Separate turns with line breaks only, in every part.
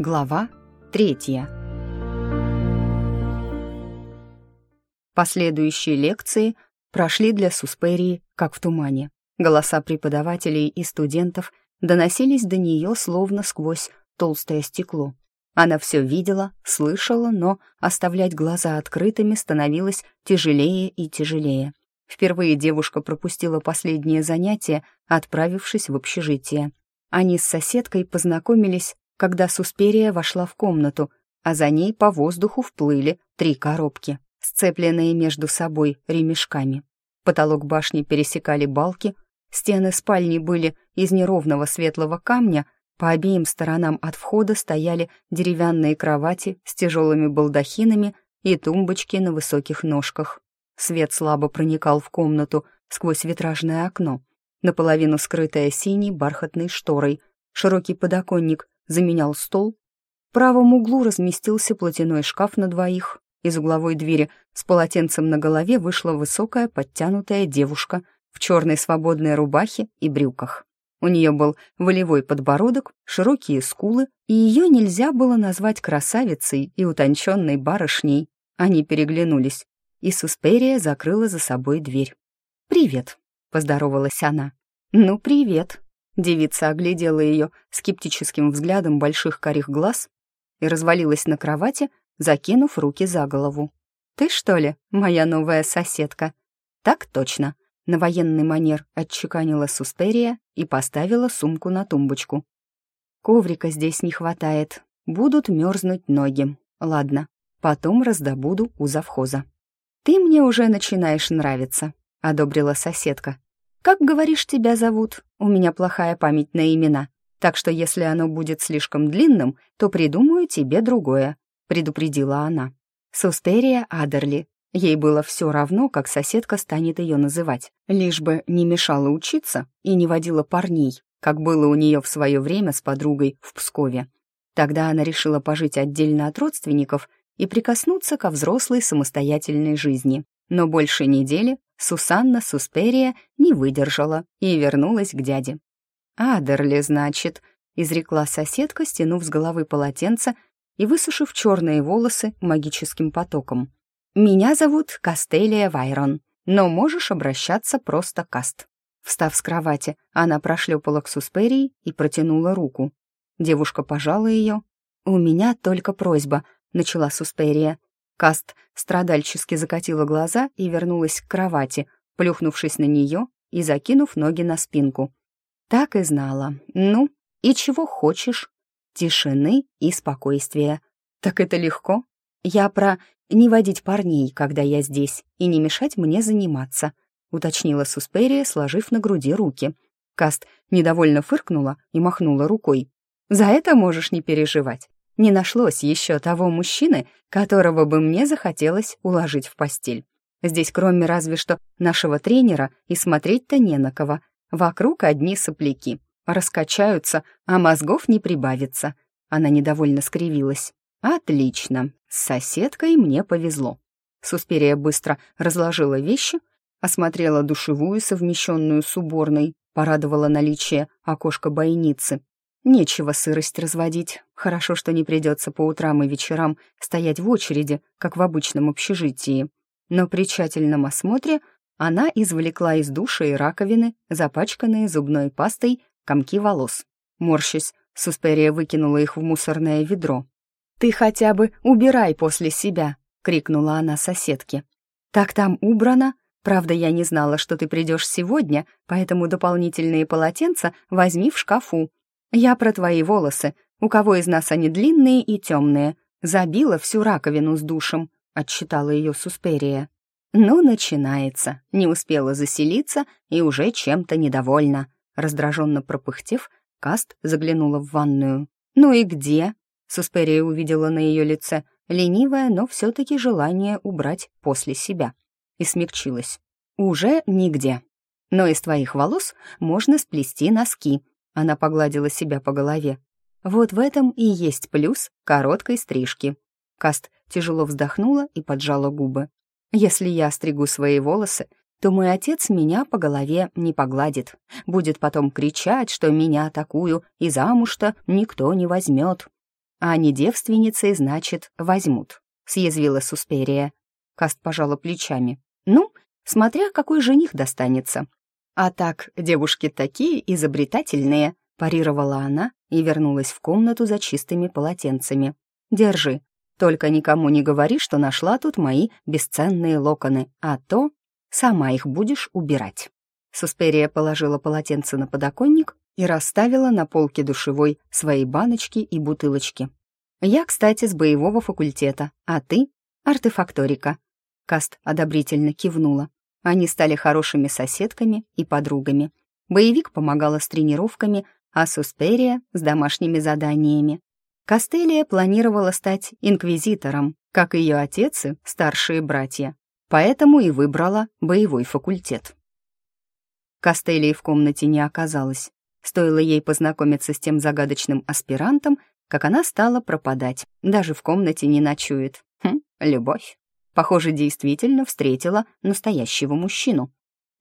Глава третья. Последующие лекции прошли для Сусперии как в тумане. Голоса преподавателей и студентов доносились до нее словно сквозь толстое стекло. Она все видела, слышала, но оставлять глаза открытыми становилось тяжелее и тяжелее. Впервые девушка пропустила последнее занятие, отправившись в общежитие. Они с соседкой познакомились когда Сусперия вошла в комнату, а за ней по воздуху вплыли три коробки, сцепленные между собой ремешками. Потолок башни пересекали балки, стены спальни были из неровного светлого камня, по обеим сторонам от входа стояли деревянные кровати с тяжелыми балдахинами и тумбочки на высоких ножках. Свет слабо проникал в комнату сквозь витражное окно, наполовину скрытое синей бархатной шторой. Широкий подоконник заменял стол. В правом углу разместился платяной шкаф на двоих. Из угловой двери с полотенцем на голове вышла высокая подтянутая девушка в черной свободной рубахе и брюках. У нее был волевой подбородок, широкие скулы, и ее нельзя было назвать красавицей и утонченной барышней. Они переглянулись, и Сусперия закрыла за собой дверь. «Привет», — поздоровалась она. «Ну, привет», Девица оглядела ее скептическим взглядом больших карих глаз и развалилась на кровати, закинув руки за голову. «Ты, что ли, моя новая соседка?» «Так точно», — на военный манер отчеканила Сусперия и поставила сумку на тумбочку. «Коврика здесь не хватает, будут мерзнуть ноги. Ладно, потом раздобуду у завхоза». «Ты мне уже начинаешь нравиться», — одобрила соседка, «Как, говоришь, тебя зовут? У меня плохая память на имена, так что если оно будет слишком длинным, то придумаю тебе другое», — предупредила она. Сустерия Адерли. Ей было все равно, как соседка станет ее называть, лишь бы не мешала учиться и не водила парней, как было у нее в свое время с подругой в Пскове. Тогда она решила пожить отдельно от родственников и прикоснуться ко взрослой самостоятельной жизни. Но больше недели Сусанна Сусперия не выдержала и вернулась к дяде. «Адерли, значит», — изрекла соседка, стянув с головы полотенце и высушив черные волосы магическим потоком. «Меня зовут Кастелия Вайрон, но можешь обращаться просто Каст». Встав с кровати, она прошлепала к Сусперии и протянула руку. Девушка пожала ее. «У меня только просьба», — начала Сусперия. Каст страдальчески закатила глаза и вернулась к кровати, плюхнувшись на нее и закинув ноги на спинку. Так и знала. Ну, и чего хочешь? Тишины и спокойствия. Так это легко. Я про не водить парней, когда я здесь, и не мешать мне заниматься, уточнила Сусперия, сложив на груди руки. Каст недовольно фыркнула и махнула рукой. «За это можешь не переживать не нашлось еще того мужчины, которого бы мне захотелось уложить в постель. Здесь, кроме разве что нашего тренера, и смотреть-то не на кого. Вокруг одни сопляки. Раскачаются, а мозгов не прибавится. Она недовольно скривилась. «Отлично. С соседкой мне повезло». Суспирия быстро разложила вещи, осмотрела душевую, совмещенную с уборной, порадовала наличие окошка бойницы, Нечего сырость разводить. Хорошо, что не придется по утрам и вечерам стоять в очереди, как в обычном общежитии. Но при тщательном осмотре она извлекла из душа и раковины, запачканные зубной пастой, комки волос. Морщась, Сусперия выкинула их в мусорное ведро. «Ты хотя бы убирай после себя!» — крикнула она соседке. «Так там убрано. Правда, я не знала, что ты придешь сегодня, поэтому дополнительные полотенца возьми в шкафу. «Я про твои волосы. У кого из нас они длинные и темные? Забила всю раковину с душем», — отчитала ее Сусперия. «Ну, начинается. Не успела заселиться и уже чем-то недовольна». Раздраженно пропыхтев, Каст заглянула в ванную. «Ну и где?» Сусперия увидела на ее лице ленивое, но все-таки желание убрать после себя. И смягчилась. «Уже нигде. Но из твоих волос можно сплести носки, она погладила себя по голове. Вот в этом и есть плюс короткой стрижки. Каст тяжело вздохнула и поджала губы. Если я стригу свои волосы, то мой отец меня по голове не погладит. Будет потом кричать, что меня такую и замуж-то никто не возьмет. а не девственницей, значит, возьмут», — съязвила Сусперия. Каст пожала плечами. «Ну, смотря какой жених достанется». «А так, девушки такие изобретательные», — парировала она и вернулась в комнату за чистыми полотенцами. «Держи. Только никому не говори, что нашла тут мои бесценные локоны, а то сама их будешь убирать». Сусперия положила полотенце на подоконник и расставила на полке душевой свои баночки и бутылочки. «Я, кстати, с боевого факультета, а ты — артефакторика». Каст одобрительно кивнула. Они стали хорошими соседками и подругами. Боевик помогала с тренировками, а Сусперия — с домашними заданиями. Кастелия планировала стать инквизитором, как ее отец и старшие братья, поэтому и выбрала боевой факультет. Кастелии в комнате не оказалось. Стоило ей познакомиться с тем загадочным аспирантом, как она стала пропадать, даже в комнате не ночует. Хм, любовь. Похоже, действительно встретила настоящего мужчину.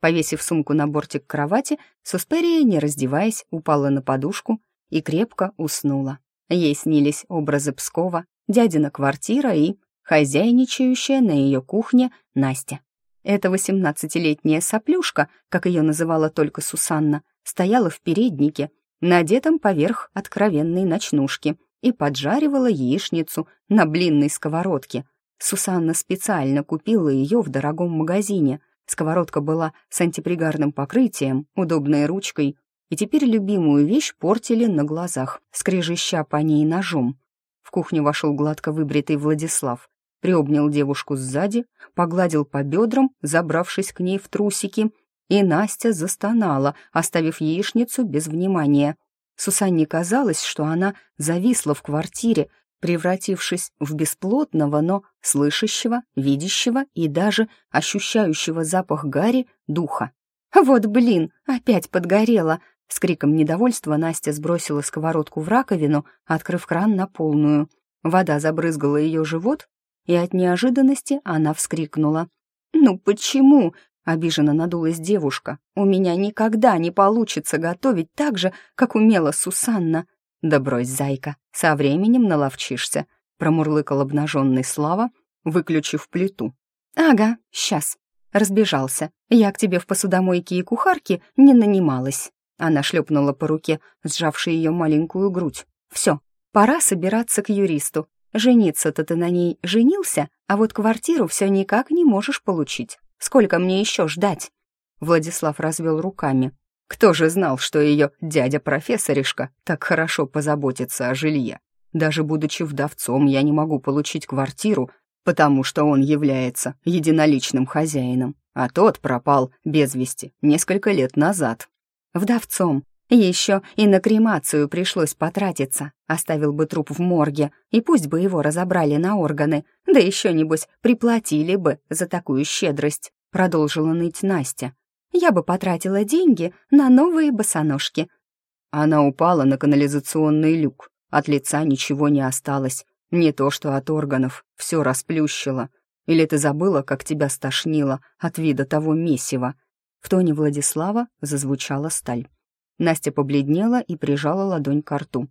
Повесив сумку на бортик кровати, Сусперия, не раздеваясь, упала на подушку и крепко уснула. Ей снились образы Пскова, дядина квартира и хозяйничающая на ее кухне Настя. Эта восемнадцатилетняя соплюшка, как ее называла только Сусанна, стояла в переднике, надетом поверх откровенной ночнушки, и поджаривала яичницу на блинной сковородке. Сусанна специально купила ее в дорогом магазине. Сковородка была с антипригарным покрытием, удобной ручкой, и теперь любимую вещь портили на глазах, скрежеща по ней ножом. В кухню вошел гладко выбритый Владислав, приобнял девушку сзади, погладил по бедрам, забравшись к ней в трусики, и Настя застонала, оставив яичницу без внимания. Сусанне казалось, что она зависла в квартире, превратившись в бесплотного, но слышащего, видящего и даже ощущающего запах гари духа. «Вот блин, опять подгорела!» С криком недовольства Настя сбросила сковородку в раковину, открыв кран на полную. Вода забрызгала ее живот, и от неожиданности она вскрикнула. «Ну почему?» Обиженно надулась девушка. «У меня никогда не получится готовить так же, как умела Сусанна». «Да брось, зайка, со временем наловчишься», промурлыкал обнаженный Слава, выключив плиту. «Ага, сейчас». Разбежался. Я к тебе в посудомойке и кухарке не нанималась. Она шлепнула по руке, сжавшей ее маленькую грудь. Все, пора собираться к юристу. Жениться-то ты на ней женился, а вот квартиру все никак не можешь получить. Сколько мне еще ждать?» Владислав развел руками. «Кто же знал, что ее дядя-профессоришка так хорошо позаботится о жилье? Даже будучи вдовцом, я не могу получить квартиру, потому что он является единоличным хозяином, а тот пропал без вести несколько лет назад. Вдовцом. Еще и на кремацию пришлось потратиться. Оставил бы труп в морге, и пусть бы его разобрали на органы, да еще, небось, приплатили бы за такую щедрость, продолжила ныть Настя. Я бы потратила деньги на новые босоножки. Она упала на канализационный люк. От лица ничего не осталось. Не то что от органов, все расплющило. Или ты забыла, как тебя стошнило от вида того месива? В тоне Владислава зазвучала сталь. Настя побледнела и прижала ладонь к рту.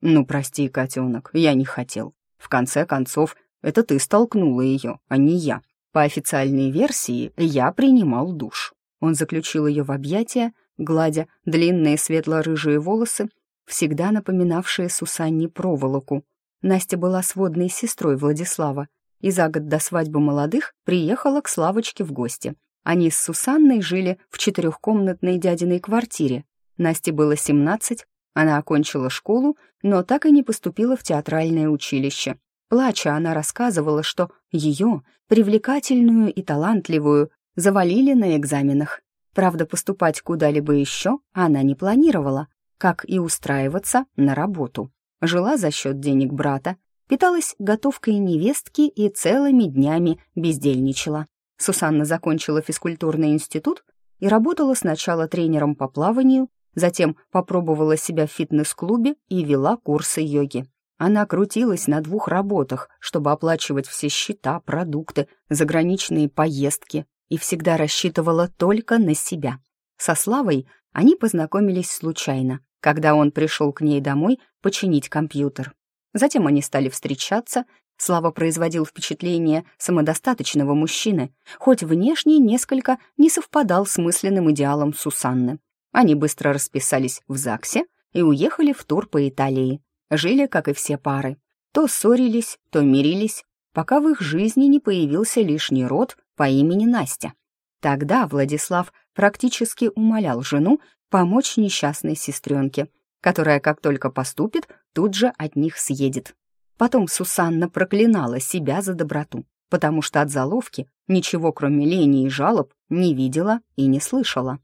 «Ну, прости, котенок, я не хотел. В конце концов, это ты столкнула ее, а не я. По официальной версии, я принимал душ». Он заключил ее в объятия, гладя длинные светло-рыжие волосы, всегда напоминавшие Сусанне проволоку. Настя была сводной сестрой Владислава и за год до свадьбы молодых приехала к Славочке в гости. Они с Сусанной жили в четырехкомнатной дядиной квартире. Насте было 17, она окончила школу, но так и не поступила в театральное училище. Плача, она рассказывала, что ее, привлекательную и талантливую, завалили на экзаменах. Правда, поступать куда-либо еще она не планировала, как и устраиваться на работу. Жила за счет денег брата, питалась готовкой невестки и целыми днями бездельничала. Сусанна закончила физкультурный институт и работала сначала тренером по плаванию, затем попробовала себя в фитнес-клубе и вела курсы йоги. Она крутилась на двух работах, чтобы оплачивать все счета, продукты, заграничные поездки и всегда рассчитывала только на себя. Со Славой они познакомились случайно, когда он пришел к ней домой починить компьютер. Затем они стали встречаться. Слава производил впечатление самодостаточного мужчины, хоть внешне несколько не совпадал с мысленным идеалом Сусанны. Они быстро расписались в ЗАГСе и уехали в тур по Италии. Жили, как и все пары. То ссорились, то мирились, пока в их жизни не появился лишний род по имени Настя. Тогда Владислав практически умолял жену помочь несчастной сестренке, которая, как только поступит, тут же от них съедет. Потом Сусанна проклинала себя за доброту, потому что от заловки ничего, кроме лени и жалоб, не видела и не слышала.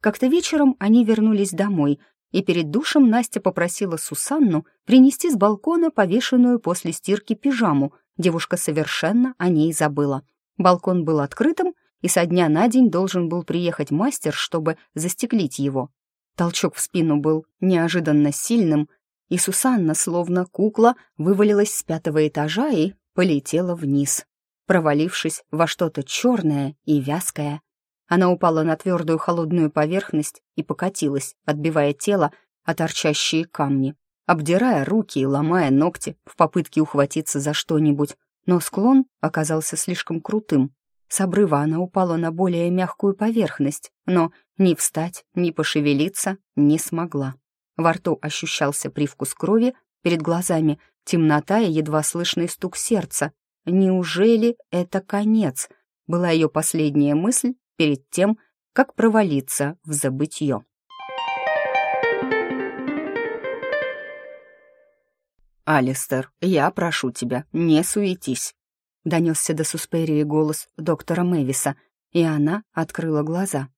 Как-то вечером они вернулись домой, и перед душем Настя попросила Сусанну принести с балкона повешенную после стирки пижаму. Девушка совершенно о ней забыла. Балкон был открытым, и со дня на день должен был приехать мастер, чтобы застеклить его. Толчок в спину был неожиданно сильным, и Сусанна, словно кукла, вывалилась с пятого этажа и полетела вниз, провалившись во что-то черное и вязкое. Она упала на твердую холодную поверхность и покатилась, отбивая тело о торчащие камни, обдирая руки и ломая ногти в попытке ухватиться за что-нибудь. Но склон оказался слишком крутым, с обрыва она упала на более мягкую поверхность, но ни встать, ни пошевелиться не смогла. Во рту ощущался привкус крови, перед глазами темнота и едва слышный стук сердца. Неужели это конец? Была ее последняя мысль перед тем, как провалиться в забытье. «Алистер, я прошу тебя, не суетись. — донесся до Сусперии голос доктора Мэвиса, и она открыла глаза.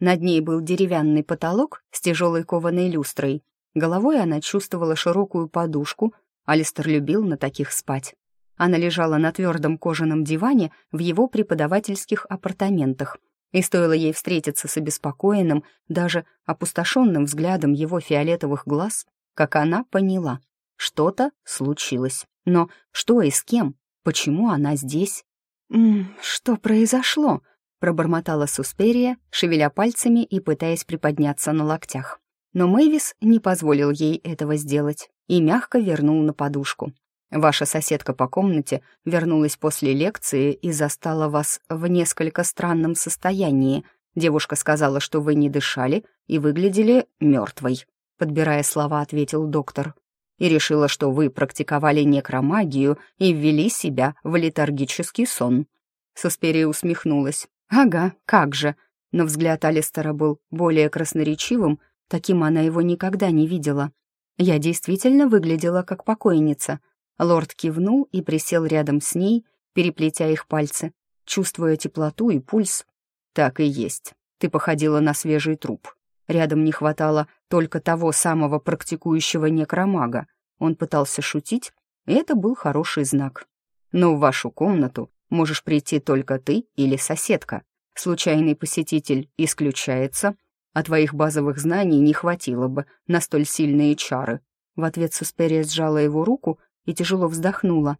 Над ней был деревянный потолок с тяжелой кованой люстрой. Головой она чувствовала широкую подушку, Алистер любил на таких спать. Она лежала на твердом кожаном диване в его преподавательских апартаментах, и стоило ей встретиться с обеспокоенным, даже опустошенным взглядом его фиолетовых глаз, как она поняла, что-то случилось. Но что и с кем, Почему она здесь? «М -м, «Что произошло?» — пробормотала Сусперия, шевеля пальцами и пытаясь приподняться на локтях. Но Мэвис не позволил ей этого сделать и мягко вернул на подушку. «Ваша соседка по комнате вернулась после лекции и застала вас в несколько странном состоянии. Девушка сказала, что вы не дышали и выглядели мертвой», — подбирая слова, ответил доктор и решила, что вы практиковали некромагию и ввели себя в летаргический сон». Суспирия усмехнулась. «Ага, как же!» Но взгляд Алистера был более красноречивым, таким она его никогда не видела. Я действительно выглядела как покойница. Лорд кивнул и присел рядом с ней, переплетя их пальцы, чувствуя теплоту и пульс. «Так и есть. Ты походила на свежий труп. Рядом не хватало только того самого практикующего некромага. Он пытался шутить, и это был хороший знак. Но в вашу комнату можешь прийти только ты или соседка. Случайный посетитель исключается, а твоих базовых знаний не хватило бы на столь сильные чары. В ответ Сусперия сжала его руку и тяжело вздохнула.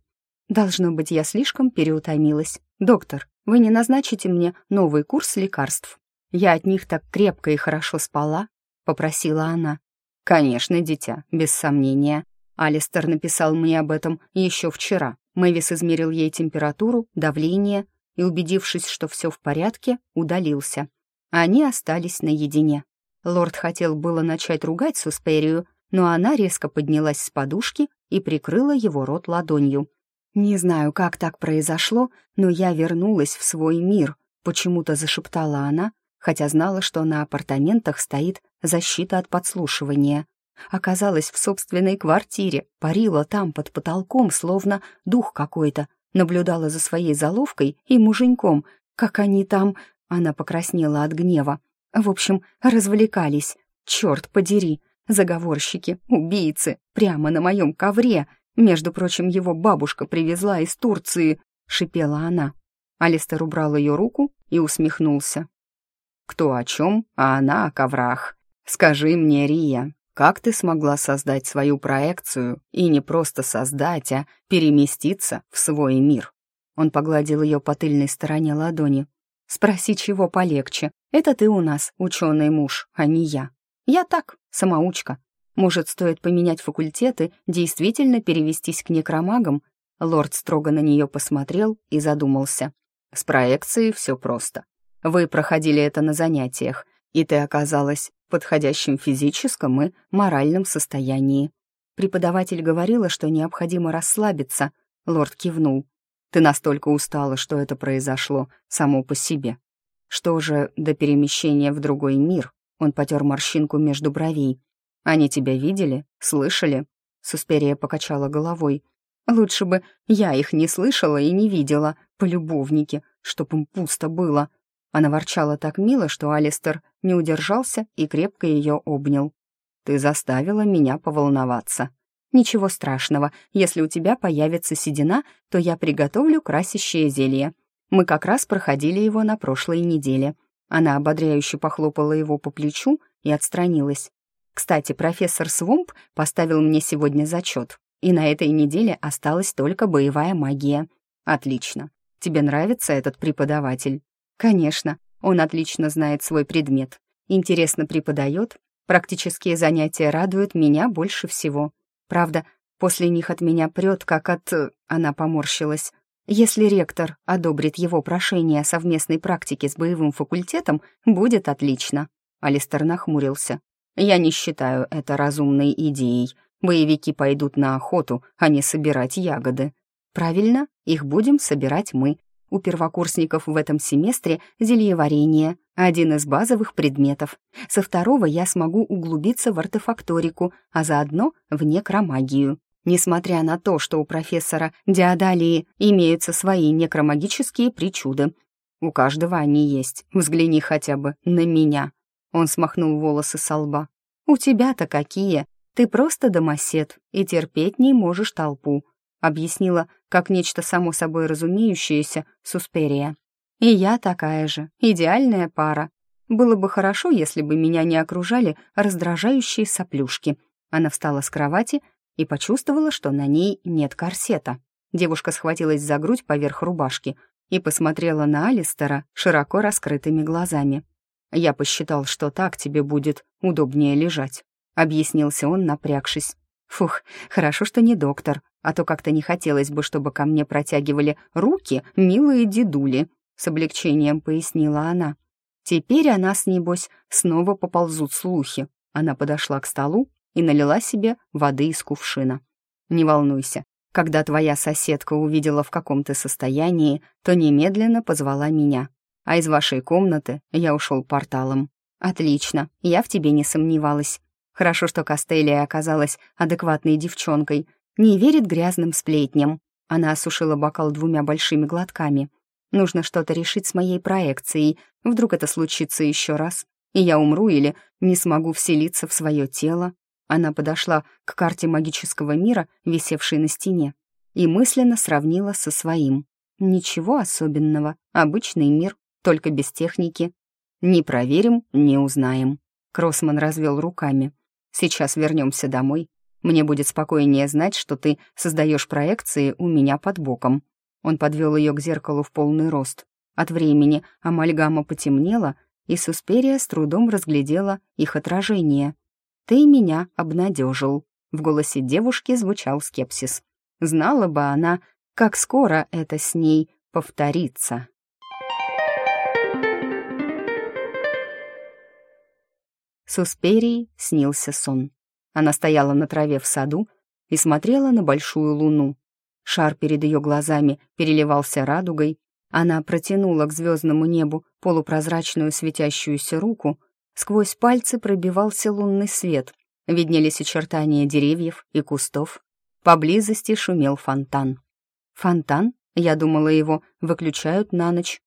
«Должно быть, я слишком переутомилась. Доктор, вы не назначите мне новый курс лекарств?» Я от них так крепко и хорошо спала», — попросила она. «Конечно, дитя, без сомнения. Алистер написал мне об этом еще вчера. Мэвис измерил ей температуру, давление и, убедившись, что все в порядке, удалился. Они остались наедине. Лорд хотел было начать ругать Сусперию, но она резко поднялась с подушки и прикрыла его рот ладонью. «Не знаю, как так произошло, но я вернулась в свой мир», — почему-то зашептала она, хотя знала, что на апартаментах стоит защита от подслушивания. Оказалась в собственной квартире, парила там под потолком, словно дух какой-то, наблюдала за своей заловкой и муженьком, как они там... Она покраснела от гнева. В общем, развлекались. Черт подери, заговорщики, убийцы, прямо на моем ковре. Между прочим, его бабушка привезла из Турции, шипела она. Алистер убрал ее руку и усмехнулся. Кто о чем, а она о коврах. Скажи мне, Рия, как ты смогла создать свою проекцию и не просто создать, а переместиться в свой мир? Он погладил ее по тыльной стороне ладони. Спроси, чего полегче. Это ты у нас ученый муж, а не я. Я так, самоучка. Может, стоит поменять факультеты, действительно перевестись к некромагам? Лорд строго на нее посмотрел и задумался. С проекцией все просто. Вы проходили это на занятиях, и ты оказалась в подходящем физическом и моральном состоянии. Преподаватель говорила, что необходимо расслабиться. Лорд кивнул. Ты настолько устала, что это произошло само по себе. Что же до перемещения в другой мир? Он потер морщинку между бровей. Они тебя видели? Слышали? Сусперия покачала головой. Лучше бы я их не слышала и не видела, полюбовники, чтоб им пусто было. Она ворчала так мило, что Алистер не удержался и крепко ее обнял. «Ты заставила меня поволноваться». «Ничего страшного. Если у тебя появится седина, то я приготовлю красящее зелье. Мы как раз проходили его на прошлой неделе». Она ободряюще похлопала его по плечу и отстранилась. «Кстати, профессор Свомп поставил мне сегодня зачет, и на этой неделе осталась только боевая магия. Отлично. Тебе нравится этот преподаватель?» «Конечно. Он отлично знает свой предмет. Интересно преподает. Практические занятия радуют меня больше всего. Правда, после них от меня прет, как от... Она поморщилась. Если ректор одобрит его прошение о совместной практике с боевым факультетом, будет отлично. Алистер нахмурился. Я не считаю это разумной идеей. Боевики пойдут на охоту, а не собирать ягоды. Правильно, их будем собирать мы. У первокурсников в этом семестре зельеварение, один из базовых предметов. Со второго я смогу углубиться в артефакторику, а заодно в некромагию. Несмотря на то, что у профессора Диадалии имеются свои некромагические причуды. У каждого они есть, взгляни хотя бы на меня. Он смахнул волосы со лба. «У тебя-то какие? Ты просто домосед и терпеть не можешь толпу объяснила, как нечто само собой разумеющееся, Сусперия. «И я такая же, идеальная пара. Было бы хорошо, если бы меня не окружали раздражающие соплюшки». Она встала с кровати и почувствовала, что на ней нет корсета. Девушка схватилась за грудь поверх рубашки и посмотрела на Алистера широко раскрытыми глазами. «Я посчитал, что так тебе будет удобнее лежать», — объяснился он, напрягшись. «Фух, хорошо, что не доктор», а то как-то не хотелось бы, чтобы ко мне протягивали руки милые дедули», — с облегчением пояснила она. «Теперь о нас, небось, снова поползут слухи». Она подошла к столу и налила себе воды из кувшина. «Не волнуйся, когда твоя соседка увидела, в каком ты состоянии, то немедленно позвала меня. А из вашей комнаты я ушел порталом. Отлично, я в тебе не сомневалась. Хорошо, что Костелия оказалась адекватной девчонкой, не верит грязным сплетням. Она осушила бокал двумя большими глотками. Нужно что-то решить с моей проекцией. Вдруг это случится еще раз, и я умру или не смогу вселиться в свое тело. Она подошла к карте магического мира, висевшей на стене, и мысленно сравнила со своим. Ничего особенного, обычный мир, только без техники. Не проверим, не узнаем. Кроссман развел руками. Сейчас вернемся домой, мне будет спокойнее знать, что ты создаешь проекции у меня под боком». Он подвел ее к зеркалу в полный рост. От времени амальгама потемнела, и Сусперия с трудом разглядела их отражение. «Ты меня обнадежил», — в голосе девушки звучал скепсис. Знала бы она, как скоро это с ней повторится. Сусперии снился сон. Она стояла на траве в саду и смотрела на большую луну. Шар перед ее глазами переливался радугой. Она протянула к звездному небу полупрозрачную светящуюся руку. Сквозь пальцы пробивался лунный свет. Виднелись очертания деревьев и кустов. Поблизости шумел фонтан. Фонтан? Я думала, его выключают на ночь.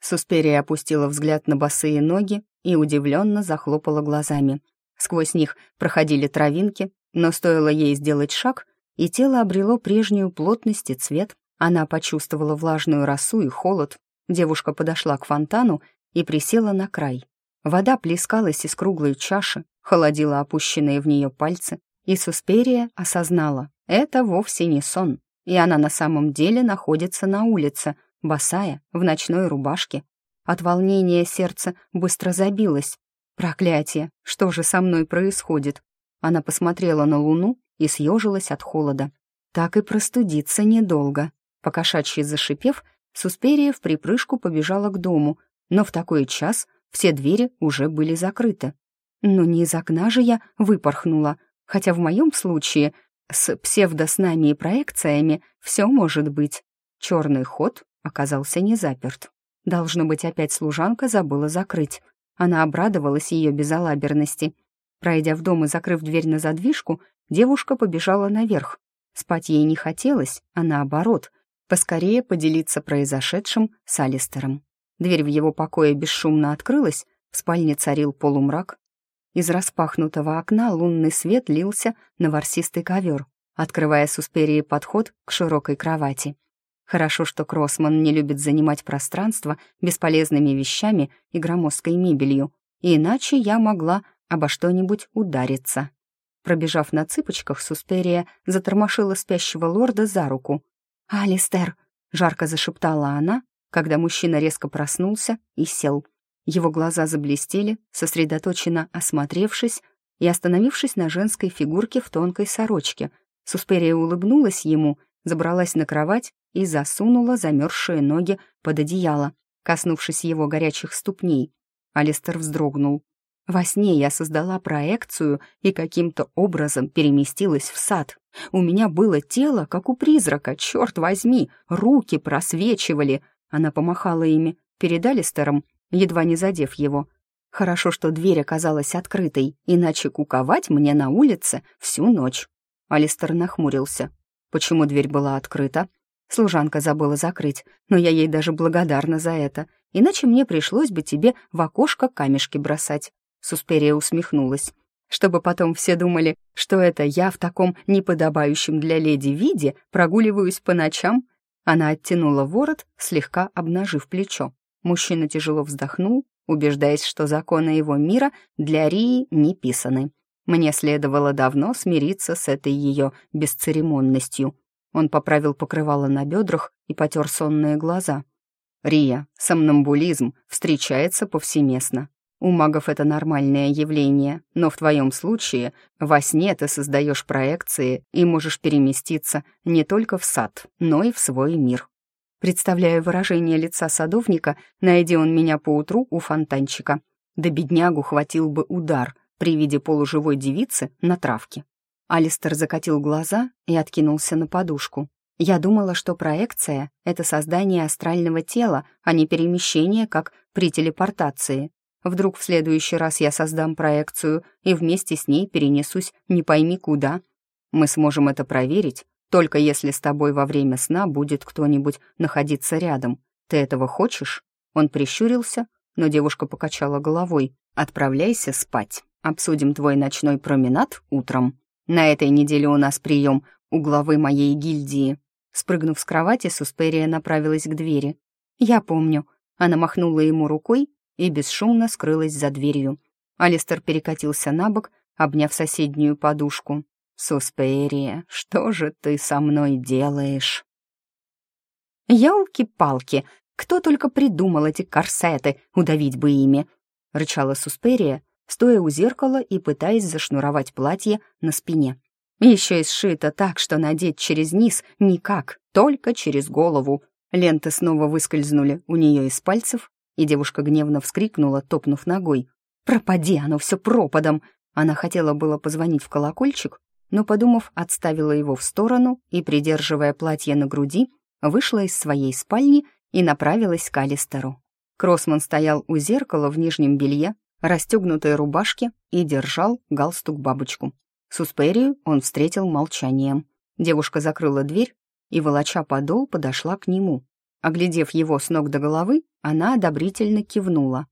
Сусперия опустила взгляд на босые ноги и удивленно захлопала глазами. Сквозь них проходили травинки, но стоило ей сделать шаг, и тело обрело прежнюю плотность и цвет. Она почувствовала влажную росу и холод. Девушка подошла к фонтану и присела на край. Вода плескалась из круглой чаши, холодила опущенные в нее пальцы, и Сусперия осознала — это вовсе не сон, и она на самом деле находится на улице, босая, в ночной рубашке. От волнения сердце быстро забилось, Проклятие! Что же со мной происходит? Она посмотрела на луну и съежилась от холода. Так и простудиться недолго. Покошачьи зашипев, Суспирия в припрыжку побежала к дому, но в такой час все двери уже были закрыты. Но не из окна же я выпорхнула, хотя в моем случае с псевдоснами и проекциями все может быть. Черный ход оказался не заперт. Должно быть, опять служанка забыла закрыть. Она обрадовалась ее безалаберности. Пройдя в дом и закрыв дверь на задвижку, девушка побежала наверх. Спать ей не хотелось, а наоборот, поскорее поделиться произошедшим с Алистером. Дверь в его покое бесшумно открылась, в спальне царил полумрак. Из распахнутого окна лунный свет лился на ворсистый ковер, открывая Сусперии подход к широкой кровати. Хорошо, что Кроссман не любит занимать пространство бесполезными вещами и громоздкой мебелью, иначе я могла обо что-нибудь удариться. Пробежав на цыпочках, Сусперия затормошила спящего лорда за руку. «Алистер!» — жарко зашептала она, когда мужчина резко проснулся и сел. Его глаза заблестели, сосредоточенно осмотревшись и остановившись на женской фигурке в тонкой сорочке. Сусперия улыбнулась ему, забралась на кровать и засунула замерзшие ноги под одеяло, коснувшись его горячих ступней. Алистер вздрогнул. Во сне я создала проекцию и каким-то образом переместилась в сад. У меня было тело, как у призрака, черт возьми, руки просвечивали. Она помахала ими перед Алистером, едва не задев его. Хорошо, что дверь оказалась открытой, иначе куковать мне на улице всю ночь. Алистер нахмурился. Почему дверь была открыта? Служанка забыла закрыть, но я ей даже благодарна за это, иначе мне пришлось бы тебе в окошко камешки бросать. Сусперия усмехнулась. Чтобы потом все думали, что это я в таком неподобающем для леди виде прогуливаюсь по ночам. Она оттянула ворот, слегка обнажив плечо. Мужчина тяжело вздохнул, убеждаясь, что законы его мира для Рии не писаны. Мне следовало давно смириться с этой ее бесцеремонностью. Он поправил покрывало на бедрах и потер сонные глаза. «Рия, сомнамбулизм встречается повсеместно. У магов это нормальное явление, но в твоем случае во сне ты создаешь проекции и можешь переместиться не только в сад, но и в свой мир». Представляю выражение лица садовника, найди он меня поутру у фонтанчика. Да беднягу хватил бы удар при виде полуживой девицы на травке. Алистер закатил глаза и откинулся на подушку. Я думала, что проекция — это создание астрального тела, а не перемещение, как при телепортации. Вдруг в следующий раз я создам проекцию и вместе с ней перенесусь не пойми куда. Мы сможем это проверить, только если с тобой во время сна будет кто-нибудь находиться рядом. Ты этого хочешь?» Он прищурился, но девушка покачала головой. «Отправляйся спать. Обсудим твой ночной променад утром». На этой неделе у нас прием у главы моей гильдии». Спрыгнув с кровати, Сусперия направилась к двери. «Я помню». Она махнула ему рукой и бесшумно скрылась за дверью. Алистер перекатился на бок, обняв соседнюю подушку. «Сусперия, что же ты со мной делаешь?» «Ялки-палки! Кто только придумал эти корсеты, удавить бы ими!» — рычала Сусперия, стоя у зеркала и пытаясь зашнуровать платье на спине. Еще и сшито так, что надеть через низ никак, только через голову. Ленты снова выскользнули у нее из пальцев, и девушка гневно вскрикнула, топнув ногой. «Пропади оно все пропадом!» Она хотела было позвонить в колокольчик, но, подумав, отставила его в сторону и, придерживая платье на груди, вышла из своей спальни и направилась к Алистеру. Кроссман стоял у зеркала в нижнем белье, расстегнутой рубашке и держал галстук-бабочку. Сусперию он встретил молчанием. Девушка закрыла дверь и, волоча подол, подошла к нему. Оглядев его с ног до головы, она одобрительно кивнула.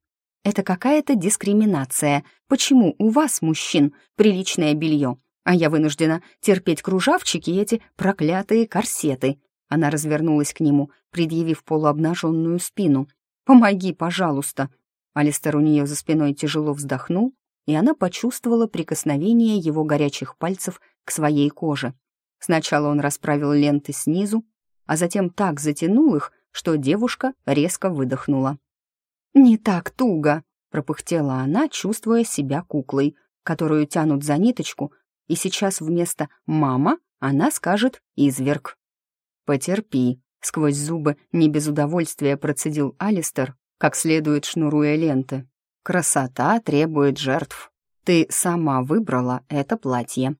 «Это какая-то дискриминация. Почему у вас, мужчин, приличное белье, а я вынуждена терпеть кружавчики и эти проклятые корсеты?» Она развернулась к нему, предъявив полуобнаженную спину. «Помоги, пожалуйста!» Алистер у нее за спиной тяжело вздохнул, и она почувствовала прикосновение его горячих пальцев к своей коже. Сначала он расправил ленты снизу, а затем так затянул их, что девушка резко выдохнула. «Не так туго», — пропыхтела она, чувствуя себя куклой. которую тянут за ниточку, и сейчас вместо «мама» она скажет «изверг». «Потерпи», — сквозь зубы не без удовольствия процедил Алистер, как следует шнуруя ленты. «Красота требует жертв. Ты сама выбрала это платье.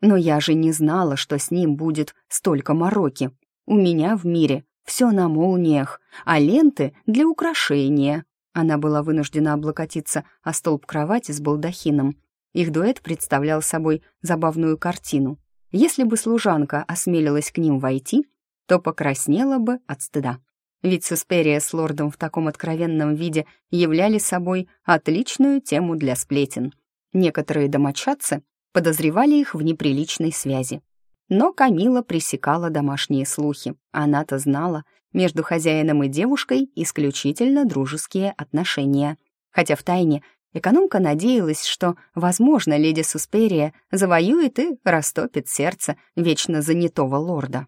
Но я же не знала, что с ним будет столько мороки. У меня в мире все на молниях, а ленты для украшения». Она была вынуждена облокотиться о столб кровати с балдахином. Их дуэт представлял собой забавную картину. Если бы служанка осмелилась к ним войти, то покраснела бы от стыда. Ведь Сусперия с лордом в таком откровенном виде являли собой отличную тему для сплетен. Некоторые домочадцы подозревали их в неприличной связи. Но Камила пресекала домашние слухи. Она-то знала, между хозяином и девушкой исключительно дружеские отношения. Хотя втайне экономка надеялась, что, возможно, леди Сусперия завоюет и растопит сердце вечно занятого лорда.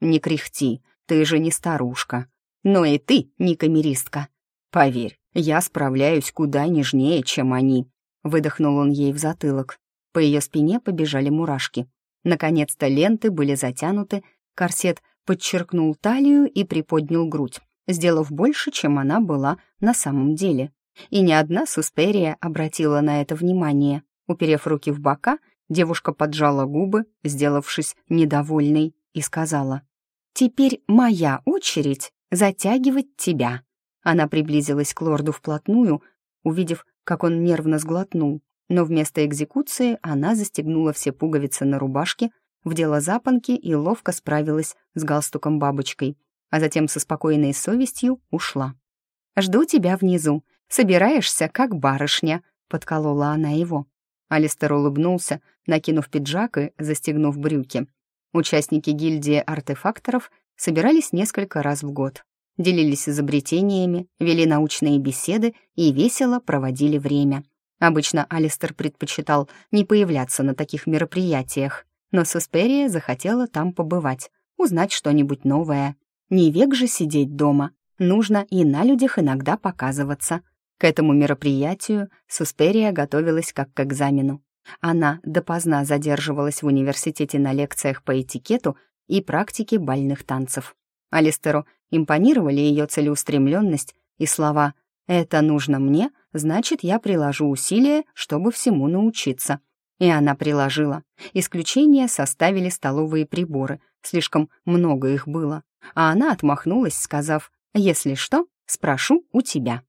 «Не кряхти, ты же не старушка», но и ты не камеристка. Поверь, я справляюсь куда нежнее, чем они», — выдохнул он ей в затылок. По ее спине побежали мурашки. Наконец-то ленты были затянуты, корсет подчеркнул талию и приподнял грудь, сделав больше, чем она была на самом деле. И ни одна Сусперия обратила на это внимание. Уперев руки в бока, девушка поджала губы, сделавшись недовольной, и сказала, «Теперь моя очередь затягивать тебя». Она приблизилась к лорду вплотную, увидев, как он нервно сглотнул, но вместо экзекуции она застегнула все пуговицы на рубашке, вдела запонки и ловко справилась с галстуком-бабочкой, а затем со спокойной совестью ушла. «Жду тебя внизу. Собираешься, как барышня», — подколола она его. Алистер улыбнулся, накинув пиджак и застегнув брюки. Участники гильдии артефакторов собирались несколько раз в год, делились изобретениями, вели научные беседы и весело проводили время. Обычно Алистер предпочитал не появляться на таких мероприятиях, но Сусперия захотела там побывать, узнать что-нибудь новое. Не век же сидеть дома, нужно и на людях иногда показываться. К этому мероприятию Сусперия готовилась как к экзамену. Она допоздна задерживалась в университете на лекциях по этикету и практики бальных танцев. Алистеру импонировали ее целеустремленность и слова «это нужно мне, значит, я приложу усилия, чтобы всему научиться». И она приложила. Исключение составили столовые приборы, слишком много их было. А она отмахнулась, сказав «если что, спрошу у тебя».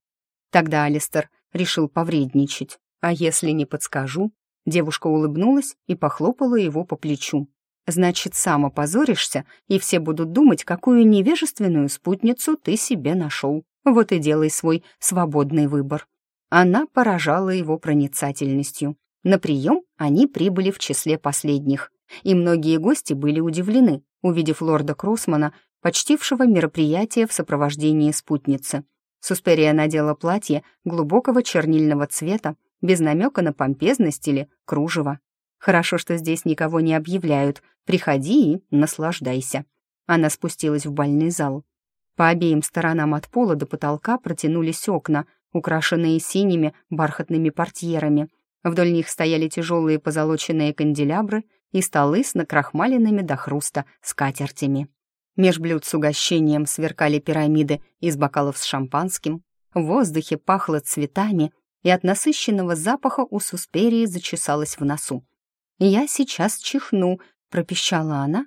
Тогда Алистер решил повредничать. А если не подскажу? Девушка улыбнулась и похлопала его по плечу. Значит, сам опозоришься, и все будут думать, какую невежественную спутницу ты себе нашел. Вот и делай свой свободный выбор. Она поражала его проницательностью. На прием они прибыли в числе последних, и многие гости были удивлены, увидев лорда Кроссмана, почтившего мероприятие в сопровождении спутницы. Сусперия надела платье глубокого чернильного цвета, без намека на помпезность или кружево. Хорошо, что здесь никого не объявляют. Приходи и наслаждайся. Она спустилась в бальный зал. По обеим сторонам от пола до потолка протянулись окна, украшенные синими бархатными портьерами. Вдоль них стояли тяжелые позолоченные канделябры и столы с накрахмаленными до хруста скатертями. Меж блюд с угощением сверкали пирамиды из бокалов с шампанским. В воздухе пахло цветами, и от насыщенного запаха у Сусперии зачесалась в носу. «Я сейчас чихну», — пропищала она,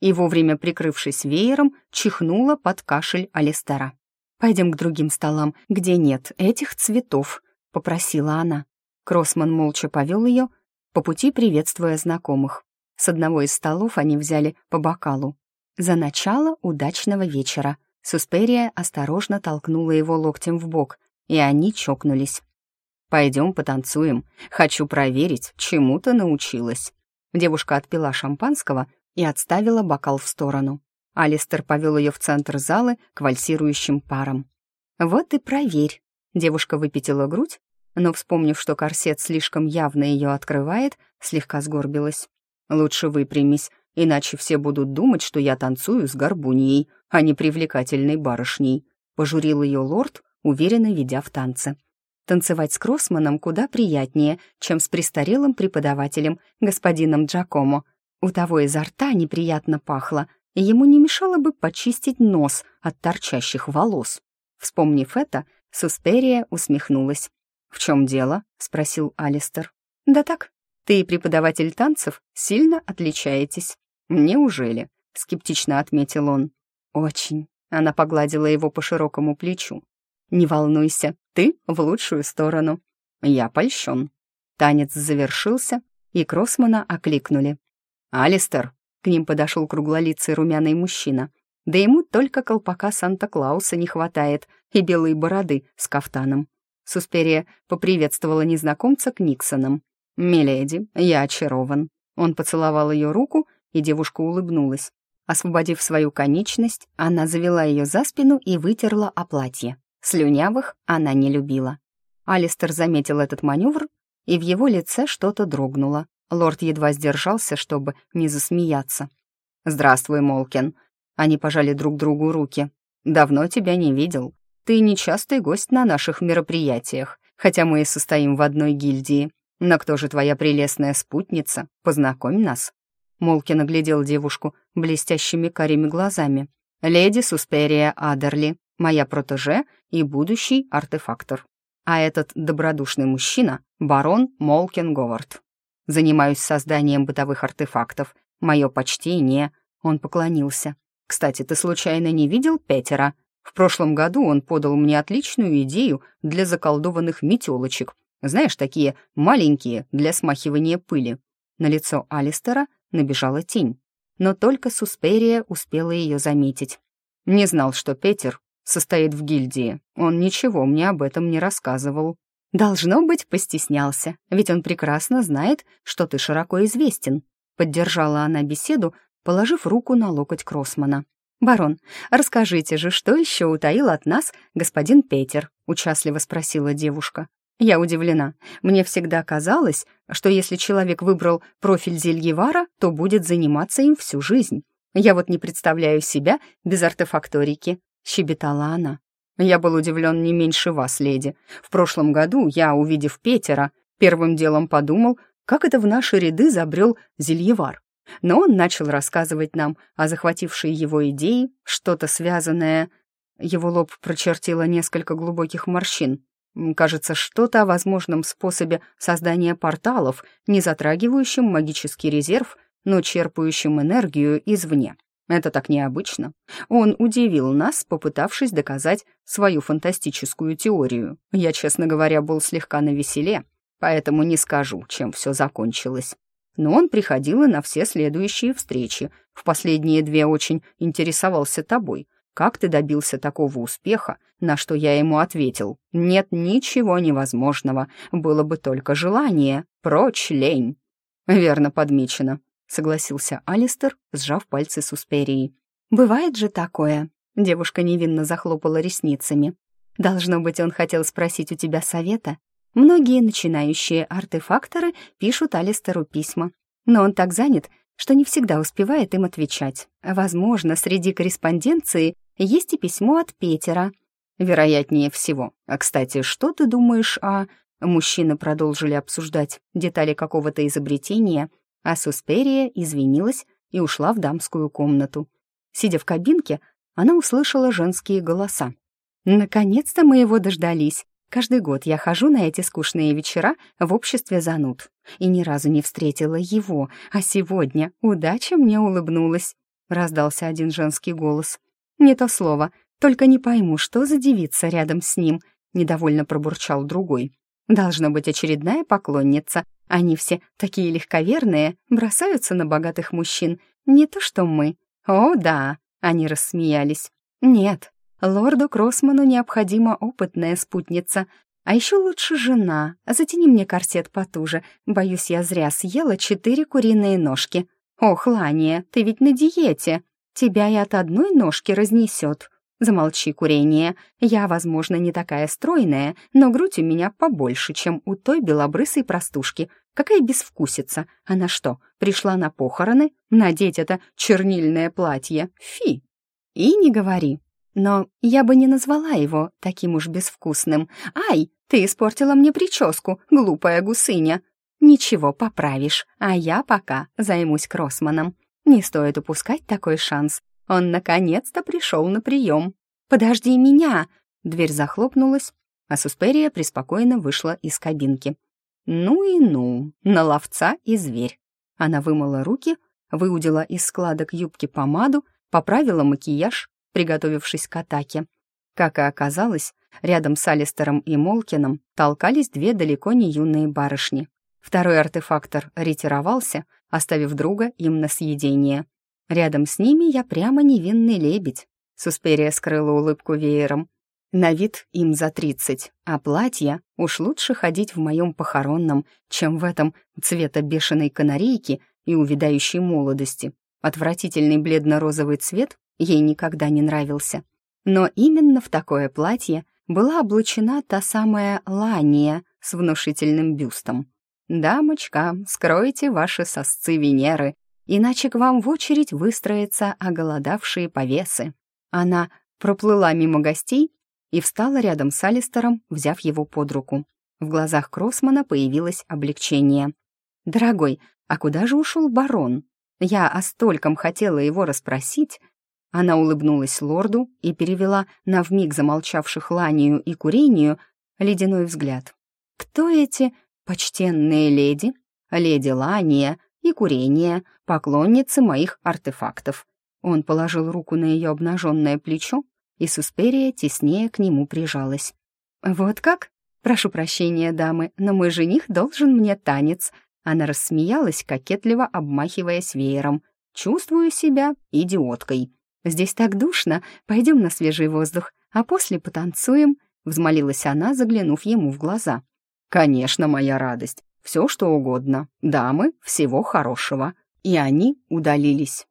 и, вовремя прикрывшись веером, чихнула под кашель Алистера. «Пойдем к другим столам, где нет этих цветов», — попросила она. Кроссман молча повел ее, по пути приветствуя знакомых. С одного из столов они взяли по бокалу. За начало удачного вечера Сусперия осторожно толкнула его локтем в бок, и они чокнулись. «Пойдем потанцуем. Хочу проверить, чему ты научилась». Девушка отпила шампанского и отставила бокал в сторону. Алистер повел ее в центр зала к вальсирующим парам. «Вот и проверь». Девушка выпятила грудь, но, вспомнив, что корсет слишком явно ее открывает, слегка сгорбилась. «Лучше выпрямись, иначе все будут думать, что я танцую с горбуньей, а не привлекательной барышней», — пожурил ее лорд, уверенно ведя в танце. Танцевать с Кроссманом куда приятнее, чем с престарелым преподавателем, господином Джакомо. У того изо рта неприятно пахло, и ему не мешало бы почистить нос от торчащих волос. Вспомнив это, Сусперия усмехнулась. «В чем дело?» — спросил Алистер. «Да так, ты и преподаватель танцев сильно отличаетесь». «Неужели?» — скептично отметил он. «Очень». Она погладила его по широкому плечу. «Не волнуйся, ты в лучшую сторону». «Я польщен». Танец завершился, и Кроссмана окликнули. «Алистер!» — к ним подошел круглолицый румяный мужчина. Да ему только колпака Санта-Клауса не хватает и белой бороды с кафтаном. Сусперия поприветствовала незнакомца к Никсонам. «Миледи, я очарован». Он поцеловал ее руку, и девушка улыбнулась. Освободив свою конечность, она завела ее за спину и вытерла о платье. Слюнявых она не любила. Алистер заметил этот маневр, и в его лице что-то дрогнуло. Лорд едва сдержался, чтобы не засмеяться. «Здравствуй, Молкин». Они пожали друг другу руки. «Давно тебя не видел. Ты нечастый гость на наших мероприятиях, хотя мы и состоим в одной гильдии. Но кто же твоя прелестная спутница? Познакомь нас». Молкин оглядел девушку блестящими карими глазами. «Леди Сусперия Адерли, моя протеже и будущий артефактор. А этот добродушный мужчина — барон Молкин Говард. Занимаюсь созданием бытовых артефактов. Мое почтение». Он поклонился. «Кстати, ты случайно не видел Петера? В прошлом году он подал мне отличную идею для заколдованных метелочек. Знаешь, такие маленькие для смахивания пыли». На лицо Алистера набежала тень, но только Сусперия успела ее заметить. Не знал, что Петер состоит в гильдии. Он ничего мне об этом не рассказывал. Должно быть, постеснялся, ведь он прекрасно знает, что ты широко известен. Поддержала она беседу, положив руку на локоть Кроссмана. «Барон, расскажите же, что еще утаил от нас господин Петер?» — участливо спросила девушка. Я удивлена. Мне всегда казалось, что если человек выбрал профиль Зельевара, то будет заниматься им всю жизнь. Я вот не представляю себя без артефакторики», — щебетала она. «Я был удивлен не меньше вас, леди. В прошлом году я, увидев Петера, первым делом подумал, как это в наши ряды забрел Зельевар. Но он начал рассказывать нам о захватившей его идее, что-то связанное... Его лоб прочертило несколько глубоких морщин. Кажется, что-то о возможном способе создания порталов, не затрагивающем магический резерв, но черпающим энергию извне. Это так необычно. Он удивил нас, попытавшись доказать свою фантастическую теорию. Я, честно говоря, был слегка навеселе, поэтому не скажу, чем все закончилось. Но он приходил и на все следующие встречи. В последние две очень интересовался тобой — как ты добился такого успеха, на что я ему ответил, нет ничего невозможного, было бы только желание, прочь лень. Верно подмечено, согласился Алистер, сжав пальцы Сусперии. Бывает же такое. Девушка невинно захлопала ресницами. Должно быть, он хотел спросить у тебя совета. Многие начинающие артефакторы пишут Алистеру письма, но он так занят, что не всегда успевает им отвечать. Возможно, среди корреспонденции есть и письмо от Петера. Вероятнее всего. А, кстати, что ты думаешь о... Мужчины продолжили обсуждать детали какого-то изобретения, а Сусперия извинилась и ушла в дамскую комнату. Сидя в кабинке, она услышала женские голоса. «Наконец-то мы его дождались. Каждый год я хожу на эти скучные вечера в обществе зануд и ни разу не встретила его, а сегодня удача мне улыбнулась», — раздался один женский голос. «Не то слово, только не пойму, что за девица рядом с ним», — недовольно пробурчал другой. «Должна быть очередная поклонница. Они все такие легковерные, бросаются на богатых мужчин. Не то что мы. О, да!» — они рассмеялись. «Нет, лорду Кроссману необходима опытная спутница, а еще лучше жена. Затяни мне корсет потуже. Боюсь, я зря съела четыре куриные ножки. Ох, Лания, ты ведь на диете!» Тебя и от одной ножки разнесет. Замолчи, курение. Я, возможно, не такая стройная, но грудь у меня побольше, чем у той белобрысой простушки. Какая безвкусица. Она что, пришла на похороны? Надеть это чернильное платье? Фи! И не говори. Но я бы не назвала его таким уж безвкусным. Ай, Ты испортила мне прическу, глупая гусыня. Ничего, поправишь, а я пока займусь Кроссманом. Не стоит упускать такой шанс. Он наконец-то пришел на прием. «Подожди меня!» Дверь захлопнулась, а Сусперия преспокойно вышла из кабинки. «Ну и ну, на ловца и зверь». Она вымыла руки, выудила из складок юбки помаду, поправила макияж, приготовившись к атаке. Как и оказалось, рядом с Алистером и Молкином толкались две далеко не юные барышни. Второй артефактор ретировался, оставив друга им на съедение. Рядом с ними я прямо невинный лебедь. Сусперия скрыла улыбку веером. На вид им за тридцать, а платья уж лучше ходить в моем похоронном, чем в этом цвета бешеной канарейки и увядающей молодости. Отвратительный бледно-розовый цвет ей никогда не нравился. Но именно в такое платье была облачена та самая Лания с внушительным бюстом. «Дамочка, скройте ваши сосцы Венеры, иначе к вам в очередь выстроятся оголодавшие повесы». Она проплыла мимо гостей и встала рядом с Алистером, взяв его под руку. В глазах Кроссмана появилось облегчение. «Дорогой, а куда же ушел барон? Я о стольком хотела его расспросить». Она улыбнулась лорду и перевела на вмиг замолчавших Ланию и Курению ледяной взгляд. «Кто эти почтенные леди, леди Лания и Курения, поклонницы моих артефактов. Он положил руку на ее обнаженное плечо, и Сусперия теснее к нему прижалась. «Вот как? Прошу прощения, дамы, но мой жених должен мне танец». Она рассмеялась, кокетливо обмахиваясь веером. «Чувствую себя идиоткой. Здесь так душно, пойдем на свежий воздух, а после потанцуем», — взмолилась она, заглянув ему в глаза. «Конечно, моя радость. Все, что угодно. Дамы, всего хорошего». И они удалились,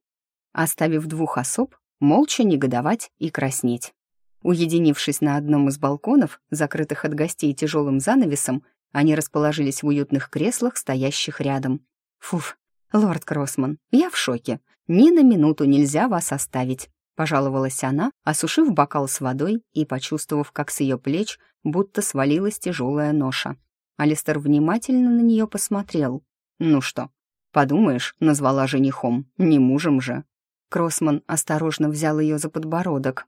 оставив двух особ молча негодовать и краснеть. Уединившись на одном из балконов, закрытых от гостей тяжелым занавесом, они расположились в уютных креслах, стоящих рядом. «Фуф, лорд Кроссман, я в шоке. Ни на минуту нельзя вас оставить», — пожаловалась она, осушив бокал с водой и почувствовав, как с ее плеч будто свалилась тяжелая ноша. Алистер внимательно на нее посмотрел. «Ну что, подумаешь, назвала женихом, не мужем же». Кроссман осторожно взял ее за подбородок.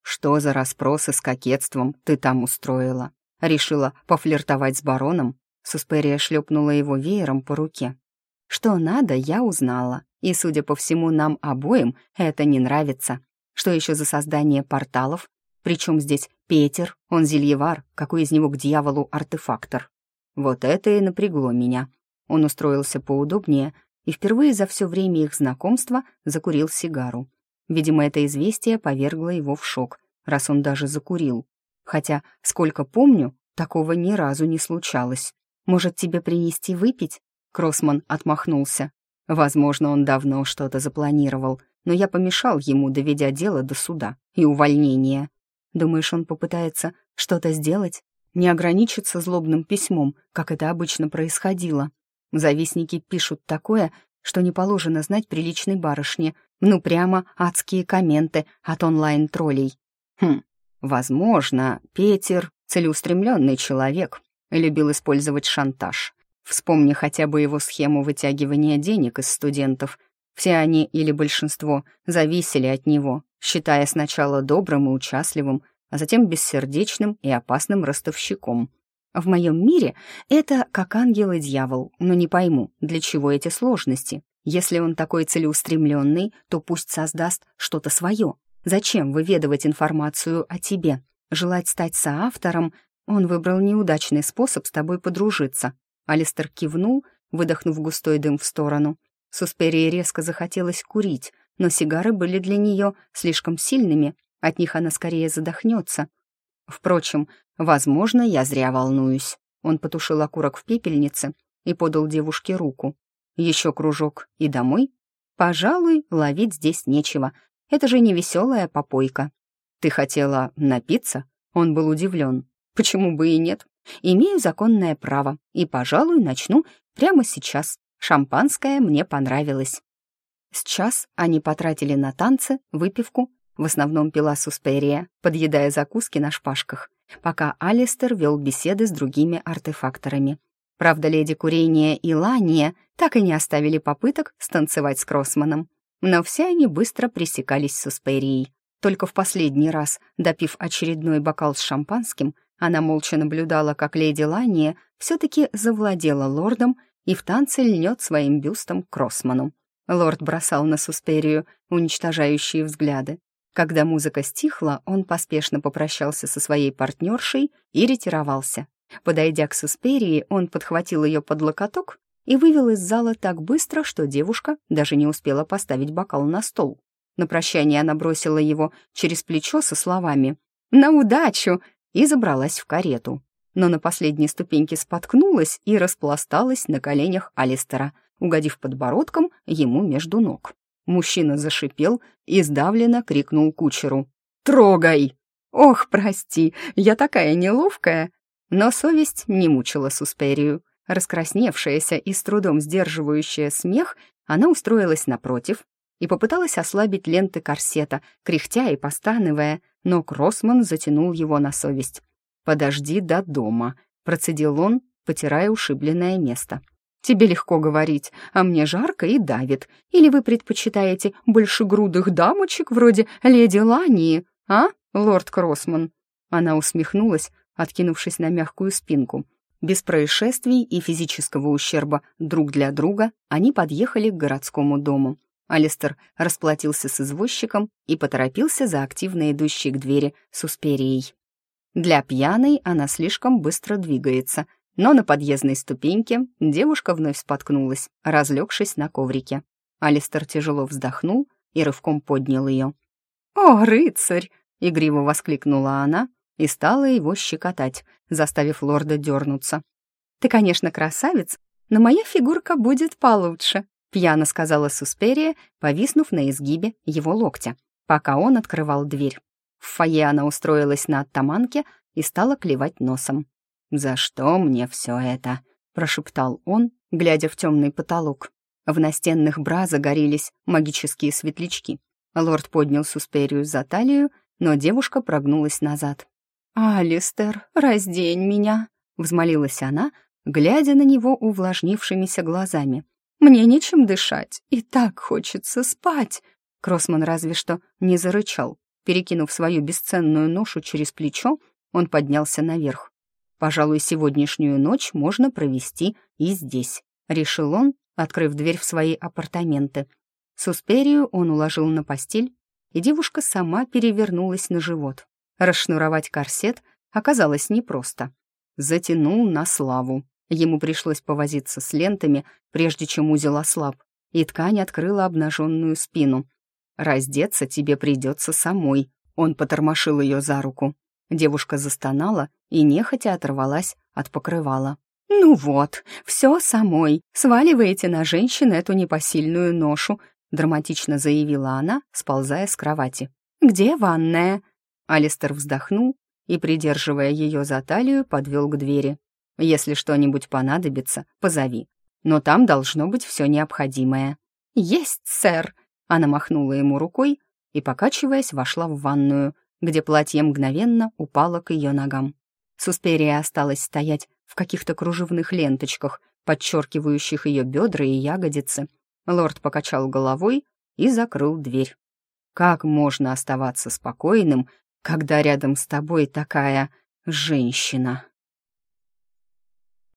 «Что за расспросы с кокетством ты там устроила? Решила пофлиртовать с бароном?» Сусперия шлепнула его веером по руке. «Что надо, я узнала, и, судя по всему, нам обоим это не нравится. Что еще за создание порталов? Причем здесь Петер, он зельевар, какой из него к дьяволу артефактор?» Вот это и напрягло меня. Он устроился поудобнее и впервые за все время их знакомства закурил сигару. Видимо, это известие повергло его в шок, раз он даже закурил. Хотя, сколько помню, такого ни разу не случалось. «Может, тебе принести выпить?» Кроссман отмахнулся. Возможно, он давно что-то запланировал, но я помешал ему, доведя дело до суда и увольнения. Думаешь, он попытается что-то сделать? Не ограничиться злобным письмом, как это обычно происходило. Завистники пишут такое, что не положено знать приличной барышне, ну прямо адские комменты от онлайн-троллей. Хм, возможно, Петер — целеустремленный человек любил использовать шантаж. Вспомни хотя бы его схему вытягивания денег из студентов. Все они или большинство зависели от него, считая сначала добрым и участливым, а затем бессердечным и опасным ростовщиком. В моем мире это как ангел и дьявол, но не пойму, для чего эти сложности. Если он такой целеустремленный, то пусть создаст что-то свое. Зачем выведывать информацию о тебе? Желать стать соавтором? Он выбрал неудачный способ с тобой подружиться. Алистер кивнул, выдохнув густой дым в сторону. Сусперии резко захотелось курить, но сигары были для нее слишком сильными, от них она скорее задохнется. Впрочем, возможно, я зря волнуюсь. Он потушил окурок в пепельнице и подал девушке руку. Еще кружок и домой? Пожалуй, ловить здесь нечего. Это же не веселая попойка. Ты хотела напиться? Он был удивлен. Почему бы и нет? Имею законное право, и, пожалуй, начну прямо сейчас. Шампанское мне понравилось. Сейчас они потратили на танцы, выпивку в основном пила сусперия, подъедая закуски на шпажках. пока Алистер вел беседы с другими артефакторами. Правда, леди Курения и Лания так и не оставили попыток станцевать с Кроссманом. Но все они быстро пресекались с Усперией. Только в последний раз, допив очередной бокал с шампанским, она молча наблюдала, как леди Лания все-таки завладела лордом и в танце льнет своим бюстом к Кроссману. Лорд бросал на Сусперию уничтожающие взгляды. Когда музыка стихла, он поспешно попрощался со своей партнершей и ретировался. Подойдя к Сусперии, он подхватил ее под локоток и вывел из зала так быстро, что девушка даже не успела поставить бокал на стол. На прощание она бросила его через плечо со словами «На удачу!» и забралась в карету. Но на последней ступеньке споткнулась и распласталась на коленях Алистера, угодив подбородком ему между ног. Мужчина зашипел и сдавленно крикнул кучеру «Трогай!» «Ох, прости, я такая неловкая!» Но совесть не мучила Сусперию. Раскрасневшаяся и с трудом сдерживающая смех, она устроилась напротив и попыталась ослабить ленты корсета, кряхтя и постанывая, но Кроссман затянул его на совесть. «Подожди до дома», — процедил он, потирая ушибленное место. «Тебе легко говорить, а мне жарко и давит. Или вы предпочитаете большегрудых дамочек вроде леди Лании, а, лорд Кроссман?» Она усмехнулась, откинувшись на мягкую спинку. Без происшествий и физического ущерба друг для друга они подъехали к городскому дому. Алистер расплатился с извозчиком и поторопился за активно идущей к двери Сусперией. Для пьяной она слишком быстро двигается, но на подъездной ступеньке девушка вновь споткнулась, разлегшись на коврике. Алистер тяжело вздохнул и рывком поднял ее. «О, рыцарь!» — игриво воскликнула она и стала его щекотать, заставив лорда дернуться. «Ты, конечно, красавец, но моя фигурка будет получше», пьяно сказала Сусперия, повиснув на изгибе его локтя, пока он открывал дверь. В фойе она устроилась на оттаманке и стала клевать носом. «За что мне все это?» — прошептал он, глядя в темный потолок. В настенных бра загорелись магические светлячки. Лорд поднял Сусперию за талию, но девушка прогнулась назад. «Алистер, раздень меня!» — взмолилась она, глядя на него увлажнившимися глазами. «Мне нечем дышать, и так хочется спать!» Кроссман разве что не зарычал. Перекинув свою бесценную ношу через плечо, он поднялся наверх. «Пожалуй, сегодняшнюю ночь можно провести и здесь», — решил он, открыв дверь в свои апартаменты. Сусперию он уложил на постель, и девушка сама перевернулась на живот. Расшнуровать корсет оказалось непросто. Затянул на славу. Ему пришлось повозиться с лентами, прежде чем узел ослаб, и ткань открыла обнаженную спину. «Раздеться тебе придется самой», — он потормошил ее за руку. Девушка застонала и нехотя оторвалась от покрывала. «Ну вот, все самой. Сваливаете на женщин эту непосильную ношу», — драматично заявила она, сползая с кровати. «Где ванная?» Алистер вздохнул и, придерживая ее за талию, подвел к двери. «Если что-нибудь понадобится, позови. Но там должно быть все необходимое». «Есть, сэр!» Она махнула ему рукой и, покачиваясь, вошла в ванную, где платье мгновенно упало к ее ногам. Сусперия осталась стоять в каких-то кружевных ленточках, подчеркивающих ее бедра и ягодицы. Лорд покачал головой и закрыл дверь. Как можно оставаться спокойным, когда рядом с тобой такая женщина.